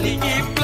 Ni